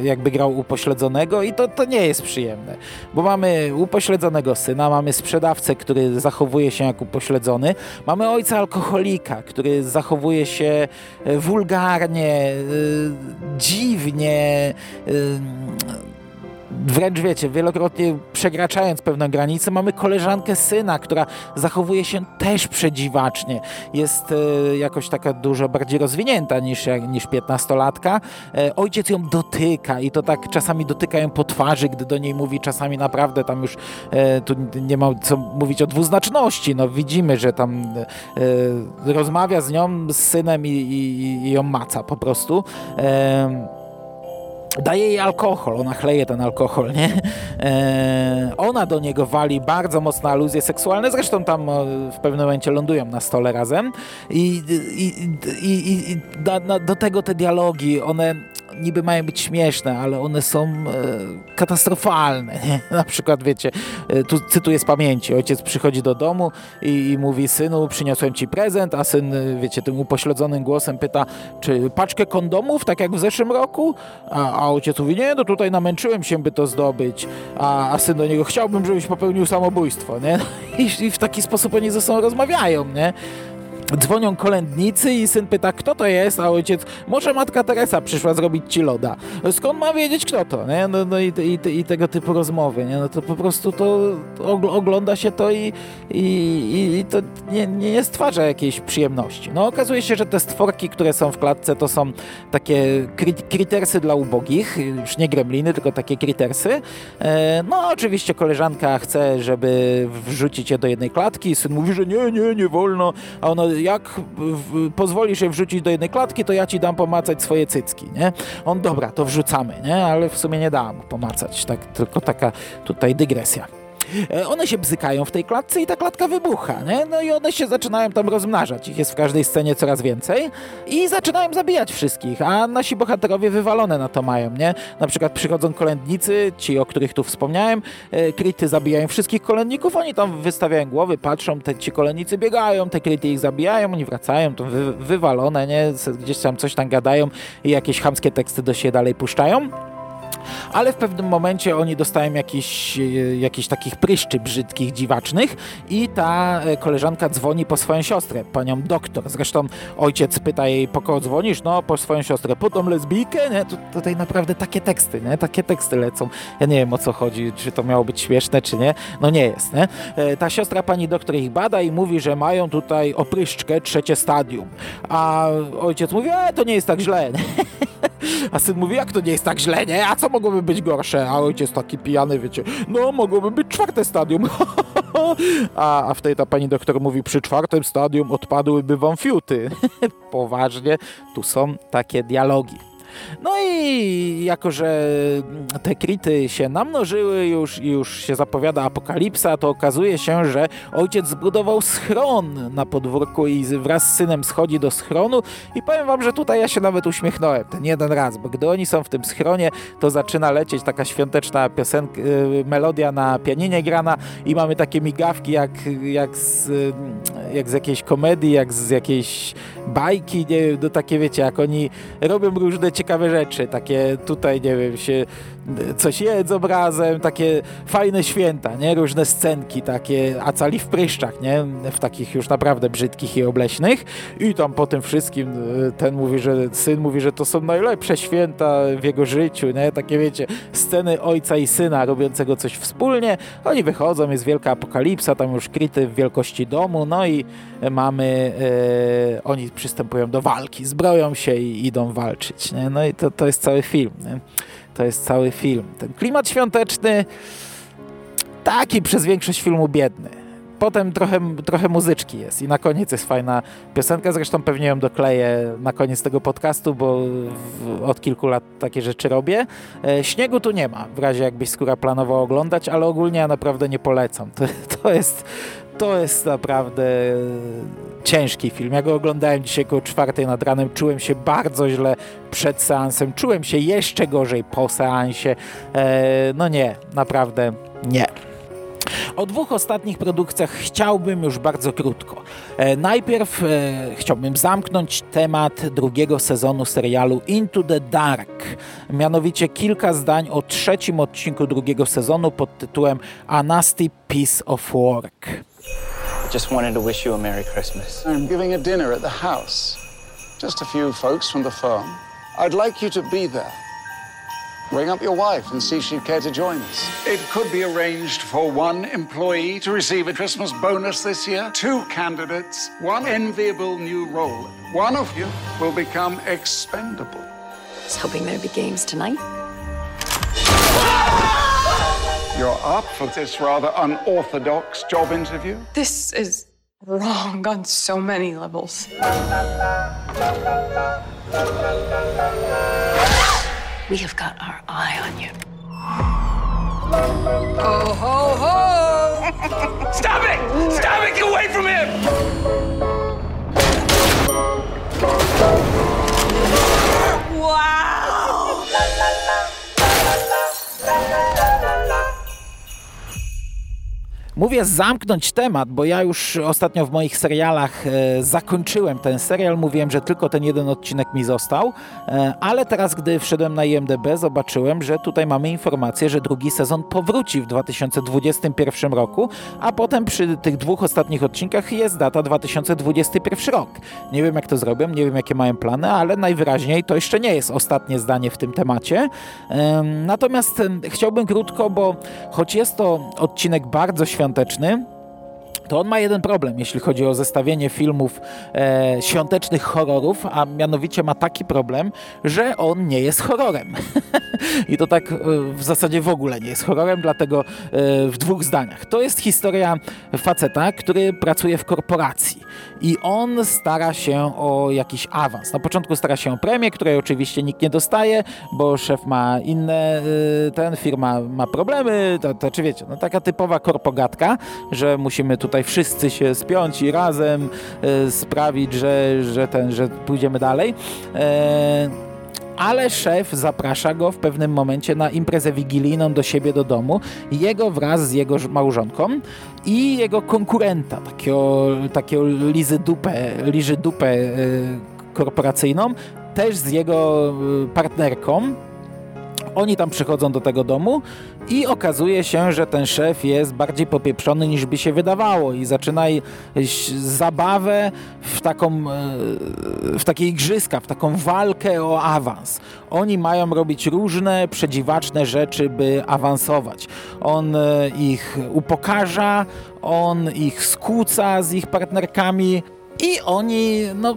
e, jakby grał upośledzonego i to, to nie jest przyjemne. Bo mamy upośledzonego syna, mamy sprzedawcę, który zachowuje się jak upośledzony, mamy ojca alkoholika, który zachowuje się wulgarnie, dziwnie, wręcz wiecie, wielokrotnie przekraczając pewną granicę, mamy koleżankę syna, która zachowuje się też przedziwacznie. Jest e, jakoś taka dużo bardziej rozwinięta niż, niż 15-latka. E, ojciec ją dotyka i to tak czasami dotyka ją po twarzy, gdy do niej mówi, czasami naprawdę tam już e, tu nie ma co mówić o dwuznaczności. No widzimy, że tam e, rozmawia z nią, z synem i, i, i ją maca po prostu. E, daje jej alkohol, ona chleje ten alkohol, nie? E, ona do niego wali bardzo mocne aluzje seksualne, zresztą tam w pewnym momencie lądują na stole razem i, i, i, i do, do tego te dialogi, one niby mają być śmieszne, ale one są e, katastrofalne. Na przykład, wiecie, e, tu cytuję z pamięci, ojciec przychodzi do domu i, i, mówi, synu, przyniosłem ci prezent, a syn, e, wiecie, tym upośledzonym głosem pyta, czy paczkę kondomów, tak jak w zeszłym roku? A, a ojciec mówi, nie, no tutaj namęczyłem się, by to zdobyć. A, a syn do niego, chciałbym, żebyś popełnił samobójstwo, nie? I, I w taki sposób oni ze sobą rozmawiają, nie? Dzwonią kolędnicy i syn pyta, kto to jest, a ojciec, może matka Teresa przyszła zrobić ci loda. Skąd ma wiedzieć, kto to? Nie? No, no i, i, i, tego typu rozmowy. Nie? No to po prostu to ogląda się to i, i, i to nie, nie stwarza jakiejś przyjemności. No okazuje się, że te stworki, które są w klatce, to są takie kritersy dla ubogich, już nie gremliny, tylko takie kritersy. E, no oczywiście koleżanka chce, żeby wrzucić je do jednej klatki, syn mówi, że nie, nie, nie wolno, a ono jak pozwolisz je wrzucić do jednej klatki, to ja ci dam pomacać swoje cycki, nie? On, dobra, to wrzucamy, nie? Ale w sumie nie dam pomacać, tak, tylko taka tutaj dygresja. E, one się bzykają w tej klatce i ta klatka wybucha, nie? No i one się zaczynają tam rozmnażać. Ich jest w każdej scenie coraz więcej i zaczynają zabijać wszystkich, a nasi bohaterowie wywalone na to mają, nie? Na przykład przychodzą kolędnicy, ci, o których tu wspomniałem, e, kryty zabijają wszystkich kolędników, oni tam wystawiają głowy, patrzą, te, ci kolędnicy biegają, te kryty ich zabijają, oni wracają, to wy, wywalone, nie? Gdzieś tam coś tam gadają i jakieś chamskie teksty do siebie dalej puszczają ale w pewnym momencie oni dostają jakiś, e, jakichś takich pryszczy brzydkich, dziwacznych i ta e, koleżanka dzwoni po swoją siostrę, panią doktor. Zresztą ojciec pyta jej, po kogo dzwonisz? No, po swoją siostrę. Po tą lesbijkę? Nie? Tutaj naprawdę takie teksty, nie? Takie teksty lecą. Ja nie wiem, o co chodzi, czy to miało być śmieszne, czy nie. No nie jest, nie? E, ta siostra pani doktor ich bada i mówi, że mają tutaj opryszczkę, trzecie stadium. A ojciec mówi, e, to nie jest tak źle. A syn mówi, jak to nie jest tak źle, nie? A co mogłoby być gorsze? A ojciec taki pijany, wiecie, no mogłoby być czwarte stadium. a, a wtedy ta pani doktor mówi, przy czwartym stadium odpadłyby wam fiuty. Poważnie, tu są takie dialogi. No i jako, że te krity się namnożyły już już się zapowiada apokalipsa, to okazuje się, że ojciec zbudował schron na podwórku i wraz z synem schodzi do schronu. I powiem wam, że tutaj ja się nawet uśmiechnąłem ten jeden raz, bo gdy oni są w tym schronie, to zaczyna lecieć taka świąteczna piosenka, y, melodia na pianinie grana i mamy takie migawki jak, jak, z, jak z jakiejś komedii, jak z jakiejś bajki, nie wiem, no takie wiecie, jak oni robią różne ciekawe ciekawe rzeczy, takie tutaj, nie wiem, się coś jedzą razem, takie fajne święta, nie? Różne scenki takie, a cali w pryszczach, nie? W takich już naprawdę brzydkich i obleśnych i tam po tym wszystkim e, ten mówi, że syn mówi, że to są najlepsze święta w jego życiu, nie? Takie wiecie, sceny ojca i syna robiącego coś wspólnie, oni wychodzą, jest wielka apokalipsa, tam już kryty w wielkości domu, no i mamy, e, oni przystępują do walki, zbroją się i idą walczyć, nie? No i to, to jest cały film, nie? To jest cały film. Ten klimat świąteczny taki przez większość filmu biedny. Potem trochę, trochę muzyczki jest i na koniec jest fajna piosenka, zresztą pewnie ją dokleję na koniec tego podcastu, bo w, od kilku lat takie rzeczy robię. E, śniegu tu nie ma, w razie jakbyś skóra planował oglądać, ale ogólnie ja naprawdę nie polecam. To, to jest to jest naprawdę ciężki film. Ja go oglądałem dzisiaj około czwartej nad ranem, czułem się bardzo źle przed seansem, czułem się jeszcze gorzej po seansie. E, no nie, naprawdę nie. O dwóch ostatnich produkcjach chciałbym już bardzo krótko. E, najpierw e, chciałbym zamknąć temat drugiego sezonu serialu Into the Dark. Mianowicie kilka zdań o trzecim odcinku drugiego sezonu pod tytułem A Nasty Piece of Work. I just wanted to wish you a Merry Christmas. I'm giving a dinner at the house. Just a few folks from the firm. I'd like you to be there. Ring up your wife and see if she'd care to join us. It could be arranged for one employee to receive a Christmas bonus this year, two candidates, one enviable new role. One of you will become expendable. I was hoping there'd be games tonight. You're up for this rather unorthodox job interview? This is wrong on so many levels. We have got our eye on you. Ho, ho, ho! Stop it! Stop it! Get away from him! Wow! Mówię zamknąć temat, bo ja już ostatnio w moich serialach e, zakończyłem ten serial. Mówiłem, że tylko ten jeden odcinek mi został, e, ale teraz, gdy wszedłem na IMDb, zobaczyłem, że tutaj mamy informację, że drugi sezon powróci w 2021 roku, a potem przy tych dwóch ostatnich odcinkach jest data 2021 rok. Nie wiem, jak to zrobią, nie wiem, jakie mają plany, ale najwyraźniej to jeszcze nie jest ostatnie zdanie w tym temacie. E, natomiast chciałbym krótko, bo choć jest to odcinek bardzo świąteczny, świąteczny, to on ma jeden problem, jeśli chodzi o zestawienie filmów e, świątecznych horrorów, a mianowicie ma taki problem, że on nie jest horrorem. I to tak e, w zasadzie w ogóle nie jest horrorem, dlatego e, w dwóch zdaniach. To jest historia faceta, który pracuje w korporacji i on stara się o jakiś awans. Na początku stara się o premię, której oczywiście nikt nie dostaje, bo szef ma inne, e, ten firma ma problemy, to, to czy wiecie, no taka typowa korpogatka, że musimy tutaj wszyscy się spiąć i razem e, sprawić, że, że, ten, że pójdziemy dalej. E, ale szef zaprasza go w pewnym momencie na imprezę wigilijną do siebie do domu, jego wraz z jego małżonką i jego konkurenta, takiego, takiego lizy dupę, liży dupę e, korporacyjną, też z jego e, partnerką, oni tam przychodzą do tego domu i okazuje się, że ten szef jest bardziej popieprzony niż by się wydawało i zaczyna zabawę w taką e, w takie igrzyska, w taką walkę o awans. Oni mają robić różne przedziwaczne rzeczy, by awansować. On e, ich upokarza, on ich skłóca z ich partnerkami i oni no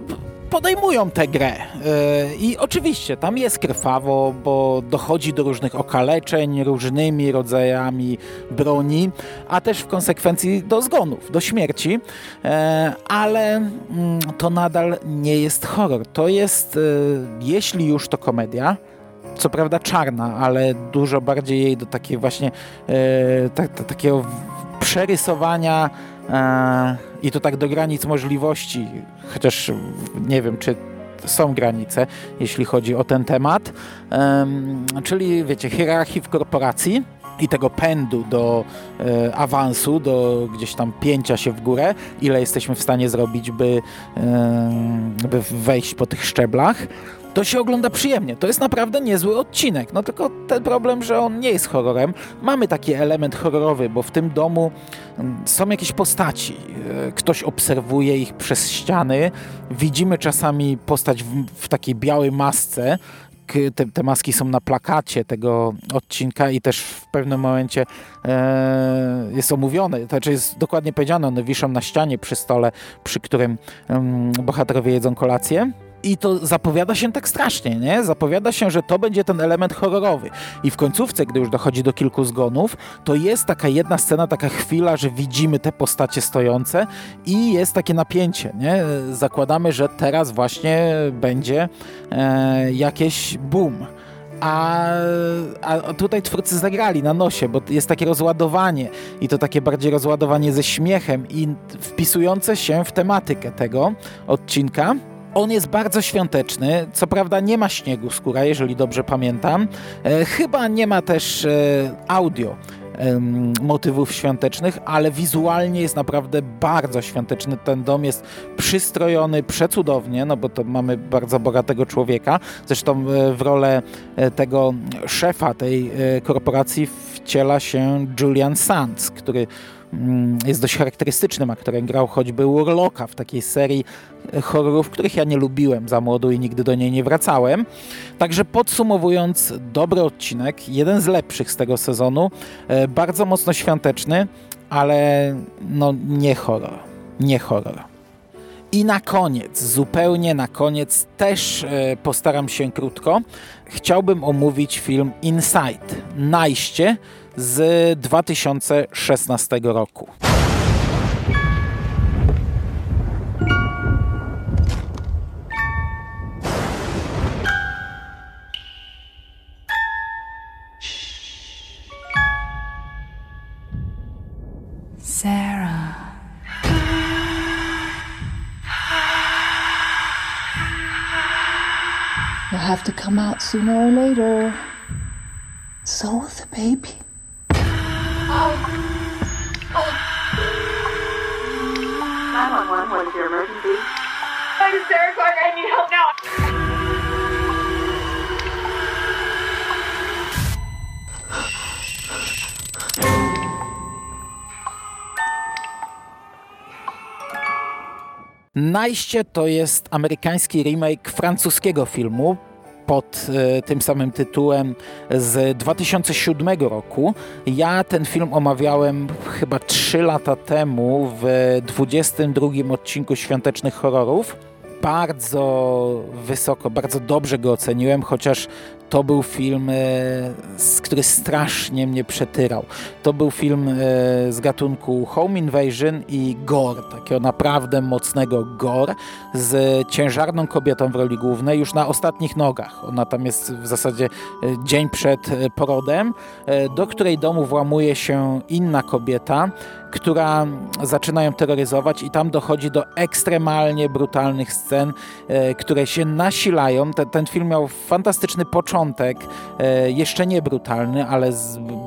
podejmują tę grę. Yy, I oczywiście tam jest krwawo, bo dochodzi do różnych okaleczeń różnymi rodzajami broni, a też w konsekwencji do zgonów, do śmierci, yy, ale mm, to nadal nie jest horror. To jest, yy, jeśli już to komedia, co prawda czarna, ale dużo bardziej jej do takiej właśnie takiego przerysowania i to tak do granic możliwości, chociaż nie wiem, czy są granice, jeśli chodzi o ten temat, czyli wiecie, hierarchii w korporacji i tego pędu do e, awansu, do gdzieś tam pięcia się w górę, ile jesteśmy w stanie zrobić, by, e, by wejść po tych szczeblach. To się ogląda przyjemnie. To jest naprawdę niezły odcinek. No tylko ten problem, że on nie jest horrorem. Mamy taki element horrorowy, bo w tym domu mm, są jakieś postaci. E, ktoś obserwuje ich przez ściany. Widzimy czasami postać w, w takiej białej masce, te, te, maski są na plakacie tego odcinka i też w pewnym momencie e, jest omówione, to znaczy jest dokładnie powiedziane, one wiszą na ścianie przy stole, przy którym um, bohaterowie jedzą kolację. I to zapowiada się tak strasznie, nie? Zapowiada się, że to będzie ten element horrorowy. I w końcówce, gdy już dochodzi do kilku zgonów, to jest taka jedna scena, taka chwila, że widzimy te postacie stojące i jest takie napięcie, nie? Zakładamy, że teraz właśnie będzie e, jakieś boom. A, a tutaj twórcy zagrali na nosie, bo jest takie rozładowanie i to takie bardziej rozładowanie ze śmiechem i wpisujące się w tematykę tego odcinka. On jest bardzo świąteczny. Co prawda nie ma śniegu skóra, jeżeli dobrze pamiętam. E, chyba nie ma też e, audio motywów świątecznych, ale wizualnie jest naprawdę bardzo świąteczny. Ten dom jest przystrojony przecudownie, no bo to mamy bardzo bogatego człowieka. Zresztą e, w rolę tego szefa tej korporacji wciela się Julian Sands, który jest dość charakterystycznym aktorem. Grał choćby Urloka w takiej serii horrorów, których ja nie lubiłem za młodu i nigdy do niej nie wracałem. Także podsumowując, dobry odcinek, jeden z lepszych z tego sezonu, e, bardzo mocno świąteczny, ale no nie horror, nie horror. I na koniec, zupełnie na koniec, też e, postaram się krótko. Chciałbym omówić film Inside, Najście z 2016 roku. Sarah. You'll have to come out sooner or later. So the baby. 911, what is your emergency? I'm Sarah Clark. I need help now. Najście to jest amerykański remake francuskiego filmu pod e, tym samym tytułem z 2007 roku. Ja ten film omawiałem chyba 3 lata temu w 22 odcinku Świątecznych Horrorów bardzo wysoko, bardzo dobrze go oceniłem, chociaż to był film, e, który strasznie mnie przetyrał. To był film e, z gatunku Home Invasion i gore, takiego naprawdę mocnego gore, z ciężarną kobietą w roli głównej, już na ostatnich nogach. Ona tam jest w zasadzie e, dzień przed porodem, do której domu włamuje się inna kobieta, która zaczyna ją terroryzować i tam dochodzi do ekstremalnie brutalnych scen, które się nasilają. Ten, ten film miał fantastyczny początek, początek e, jeszcze nie brutalny, ale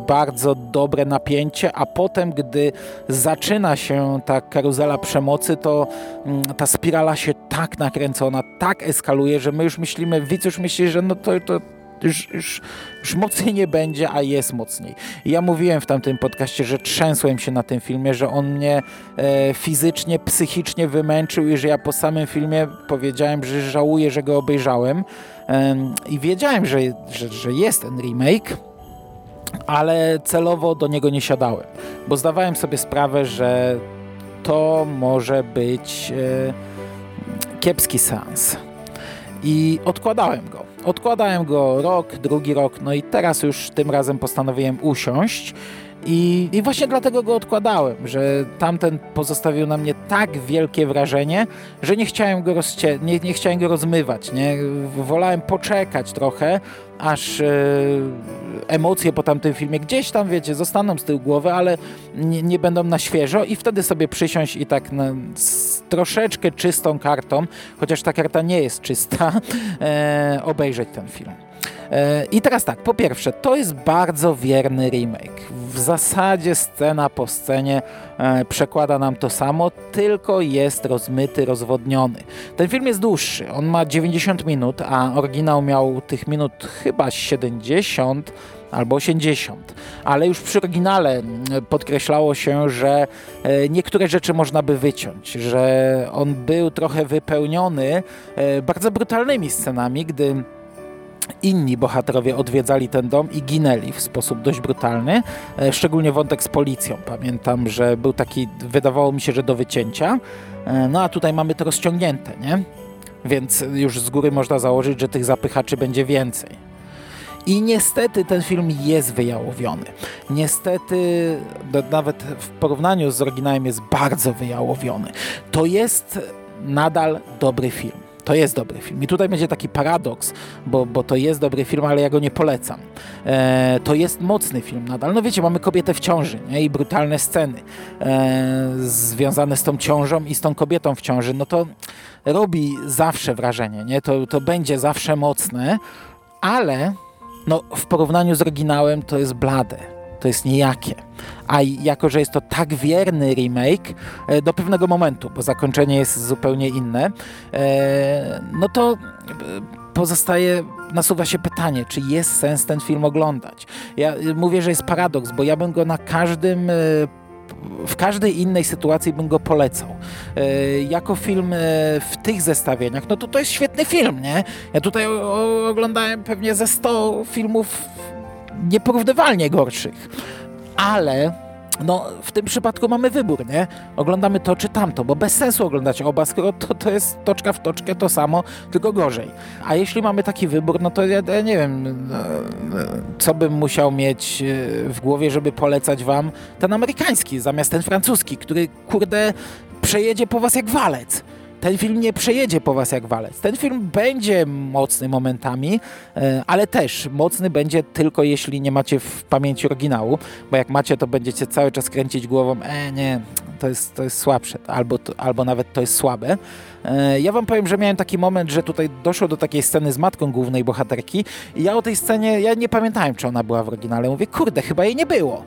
bardzo dobre napięcie, a potem, gdy zaczyna się ta karuzela przemocy, to mm, ta spirala się tak nakręcona, tak eskaluje, że my już myślimy, widz już myśli, że no to, to już, już, już mocniej nie będzie, a jest mocniej. I ja mówiłem w tamtym podcaście, że trzęsłem się na tym filmie, że on mnie e, fizycznie, psychicznie wymęczył i że ja po samym filmie powiedziałem, że żałuję, że go obejrzałem. E, I wiedziałem, że, że, że jest ten remake, ale celowo do niego nie siadałem, bo zdawałem sobie sprawę, że to może być e, kiepski seans. I odkładałem go. Odkładałem go rok, drugi rok, no i teraz już tym razem postanowiłem usiąść. I, I, właśnie dlatego go odkładałem, że tamten pozostawił na mnie tak wielkie wrażenie, że nie chciałem go, rozcie- nie, nie chciałem go rozmywać. Nie? Wolałem poczekać trochę, aż e, emocje po tamtym filmie gdzieś tam, wiecie, zostaną z tyłu głowy, ale nie, nie będą na świeżo i wtedy sobie przysiąść i tak na, z troszeczkę czystą kartą, chociaż ta karta nie jest czysta, e, obejrzeć ten film. E, I teraz tak, po pierwsze, to jest bardzo wierny remake w zasadzie scena po scenie e, przekłada nam to samo, tylko jest rozmyty, rozwodniony. Ten film jest dłuższy, on ma 90 minut, a oryginał miał tych minut chyba 70 albo 80. Ale już przy oryginale podkreślało się, że e, niektóre rzeczy można by wyciąć, że on był trochę wypełniony bardzo brutalnymi scenami, gdy inni bohaterowie odwiedzali ten dom i ginęli w sposób dość brutalny, e, szczególnie wątek z policją. Pamiętam, że był taki, wydawało mi się, że do wycięcia, no a tutaj mamy to rozciągnięte, nie? Więc już z góry można założyć, że tych zapychaczy będzie więcej. I niestety ten film jest wyjałowiony. Niestety, nawet w porównaniu z oryginałem jest bardzo wyjałowiony. To jest nadal dobry film. To jest dobry film. I tutaj będzie taki paradoks, bo, bo to jest dobry film, ale ja go nie polecam. E, to jest mocny film nadal. No wiecie, mamy kobietę w ciąży nie? i brutalne sceny e, związane z tą ciążą i z tą kobietą w ciąży. No to robi zawsze wrażenie, nie? To, to będzie zawsze mocne, ale no, w porównaniu z oryginałem to jest blade, to jest nijakie. A jako, że jest to tak wierny remake e, do pewnego momentu, bo zakończenie jest zupełnie inne, e, no to e, pozostaje, nasuwa się pytanie, czy jest sens ten film oglądać. Ja mówię, że jest paradoks, bo ja bym go na każdym w każdej innej sytuacji bym go polecał. E, jako film e, w tych zestawieniach, no to to jest świetny film, nie? Ja tutaj oglądałem pewnie ze 100 filmów nieporównywalnie gorszych, ale no w tym przypadku mamy wybór, nie? Oglądamy to czy tamto, bo bez sensu oglądać oba, skoro to, to jest toczka w toczkę to samo, tylko gorzej. A jeśli mamy taki wybór, no to ja, ja nie wiem, no, co bym musiał mieć e, w głowie, żeby polecać wam ten amerykański zamiast ten francuski, który, kurde, przejedzie po was jak walec ten film nie przejedzie po was jak walec. Ten film będzie mocny momentami, e, ale też mocny będzie tylko jeśli nie macie w pamięci oryginału, bo jak macie, to będziecie cały czas kręcić głową, e nie, to jest, to jest słabsze, albo, albo nawet to jest słabe. E, ja wam powiem, że miałem taki moment, że tutaj doszło do takiej sceny z matką głównej bohaterki i ja o tej scenie, ja nie pamiętałem, czy ona była w oryginale. Mówię, kurde, chyba jej nie było.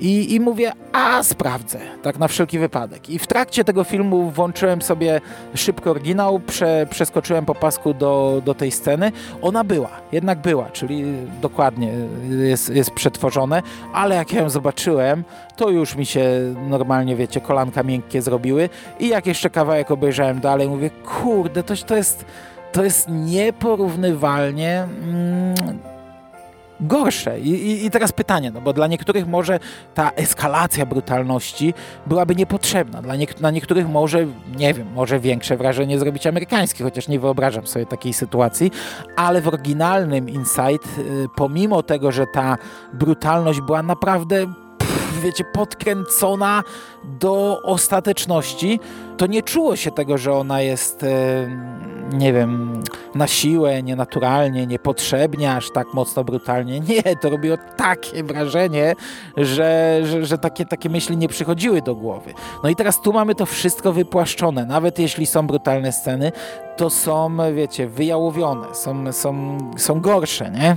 I, I mówię, a sprawdzę, tak na wszelki wypadek. I w trakcie tego filmu włączyłem sobie szybko oryginał, prze, przeskoczyłem po pasku do, do tej sceny. Ona była, jednak była, czyli dokładnie jest, jest przetworzone, ale jak ja ją zobaczyłem, to już mi się normalnie, wiecie, kolanka miękkie zrobiły. I jak jeszcze kawałek obejrzałem dalej, mówię, kurde, to, to jest to jest nieporównywalnie mm, gorsze. I, i, I, teraz pytanie, no bo dla niektórych może ta eskalacja brutalności byłaby niepotrzebna. Dla niektórych może, nie wiem, może większe wrażenie zrobić amerykański, chociaż nie wyobrażam sobie takiej sytuacji, ale w oryginalnym Inside, y, pomimo tego, że ta brutalność była naprawdę wiecie, podkręcona do ostateczności, to nie czuło się tego, że ona jest, e, nie wiem, na siłę, nienaturalnie, niepotrzebnie, aż tak mocno brutalnie. Nie, to robiło takie wrażenie, że, że, że takie, takie myśli nie przychodziły do głowy. No i teraz tu mamy to wszystko wypłaszczone. Nawet jeśli są brutalne sceny, to są, wiecie, wyjałowione, są, są, są gorsze, nie?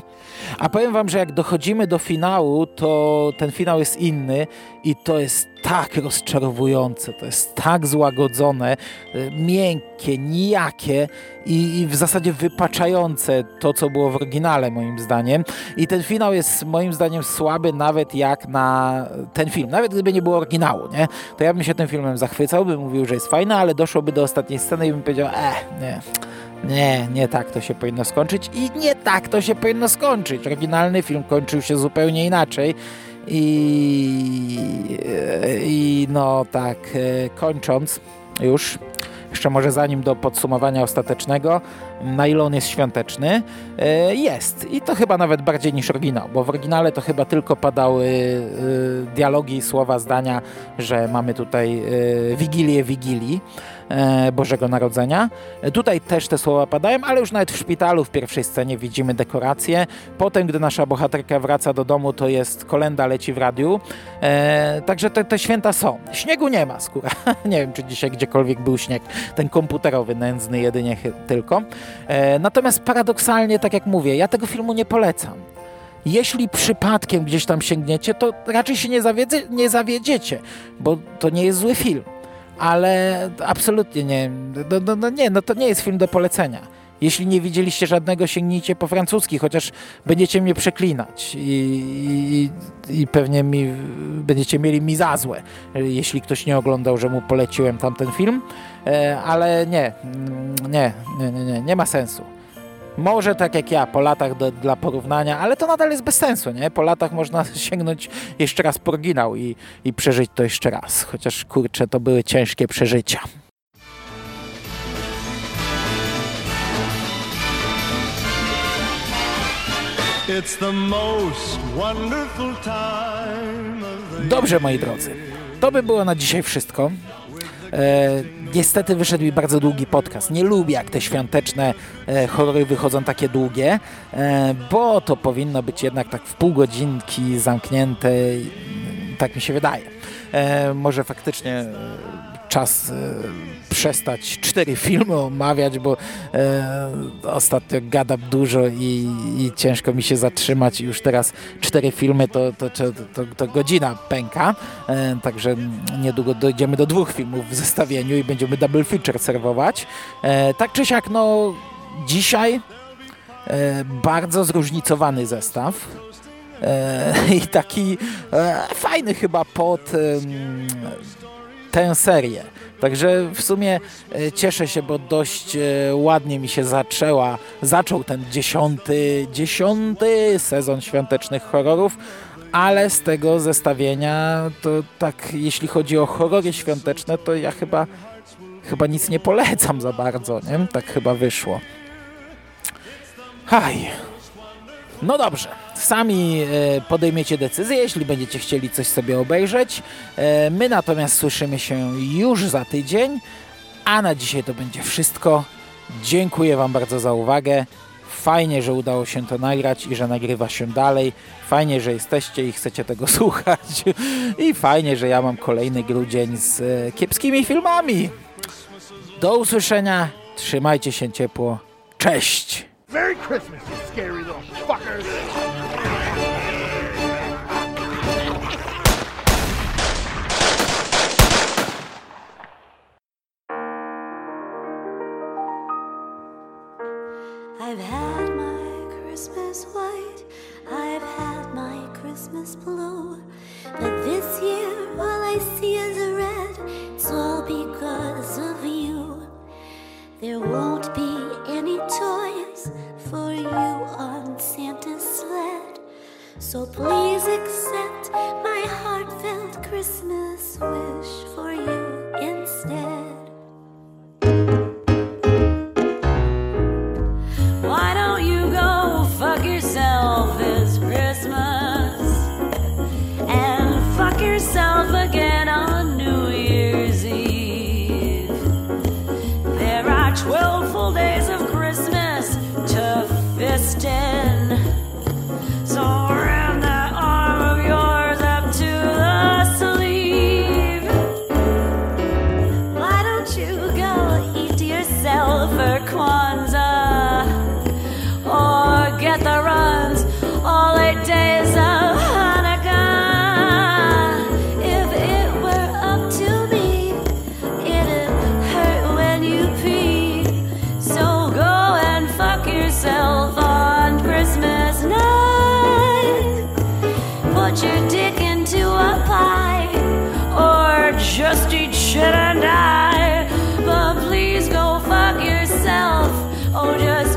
A powiem wam, że jak dochodzimy do finału, to ten finał jest inny i to jest tak rozczarowujące, to jest tak złagodzone, e, miękkie, nijakie i, i, w zasadzie wypaczające to, co było w oryginale, moim zdaniem. I ten finał jest moim zdaniem słaby nawet jak na ten film. Nawet gdyby nie było oryginału, nie? To ja bym się tym filmem zachwycał, bym mówił, że jest fajny, ale doszłoby do ostatniej sceny i bym powiedział, eh, nie. Nie, nie tak to się powinno skończyć i nie tak to się powinno skończyć. Oryginalny film kończył się zupełnie inaczej i, i no tak, e, kończąc już, jeszcze może zanim do podsumowania ostatecznego, na jest świąteczny? E, jest. I to chyba nawet bardziej niż oryginał, bo w oryginale to chyba tylko padały e, dialogi, słowa, zdania, że mamy tutaj Wigilię Wigilii. E, Bożego Narodzenia. Tutaj też te słowa padają, ale już nawet w szpitalu w pierwszej scenie widzimy dekoracje. Potem, gdy nasza bohaterka wraca do domu, to jest kolenda leci w radiu. E, także te, te święta są. Śniegu nie ma, skóra. nie wiem, czy dzisiaj gdziekolwiek był śnieg. Ten komputerowy, nędzny jedynie tylko. E, natomiast paradoksalnie, tak jak mówię, ja tego filmu nie polecam. Jeśli przypadkiem gdzieś tam sięgniecie, to raczej się nie, zawiedzie, nie zawiedziecie, bo to nie jest zły film. Ale absolutnie nie. No, no, no nie, no to nie jest film do polecenia. Jeśli nie widzieliście żadnego, sięgnijcie po francuski, chociaż będziecie mnie przeklinać i, i, i pewnie mi, będziecie mieli mi za złe, jeśli ktoś nie oglądał, że mu poleciłem tamten film, e, ale nie, nie, nie, nie, nie, nie ma sensu. Może tak jak ja, po latach do, dla porównania, ale to nadal jest bez sensu, nie? Po latach można sięgnąć jeszcze raz po oryginał i, i przeżyć to jeszcze raz. Chociaż kurczę, to były ciężkie przeżycia. Dobrze, moi drodzy. To by było na dzisiaj wszystko. E, niestety wyszedł mi bardzo długi podcast. Nie lubię, jak te świąteczne e, horrory wychodzą takie długie, e, bo to powinno być jednak tak w pół godzinki zamknięte. Tak mi się wydaje. E, może faktycznie e, czas e, przestać cztery filmy omawiać, bo e, ostatnio gadam dużo i, i, ciężko mi się zatrzymać. Już teraz cztery filmy to, to, to, to, to godzina pęka, e, także niedługo dojdziemy do dwóch filmów w zestawieniu i będziemy double feature serwować. E, tak czy siak, no dzisiaj e, bardzo zróżnicowany zestaw. E, I taki e, fajny chyba pod tę serię. Także w sumie e, cieszę się, bo dość e, ładnie mi się zaczęła, zaczął ten dziesiąty, dziesiąty sezon świątecznych horrorów, ale z tego zestawienia to tak, jeśli chodzi o horrory świąteczne, to ja chyba, chyba nic nie polecam za bardzo, nie? Tak chyba wyszło. Haj. No dobrze, sami e, podejmiecie decyzję, jeśli będziecie chcieli coś sobie obejrzeć. E, my natomiast słyszymy się już za tydzień, a na dzisiaj to będzie wszystko. Dziękuję Wam bardzo za uwagę. Fajnie, że udało się to nagrać i że nagrywa się dalej. Fajnie, że jesteście i chcecie tego słuchać. I fajnie, że ja mam kolejny grudzień z e, kiepskimi filmami. Do usłyszenia. Trzymajcie się ciepło. Cześć! Merry Christmas, you scary little fuckers! Christmas blow. But this year, all I see is red. It's all because of you. There won't be any toys for you on Santa's sled. So please accept my heartfelt Christmas wish for you instead. shouldn't I? But please go fuck yourself, Oh, just.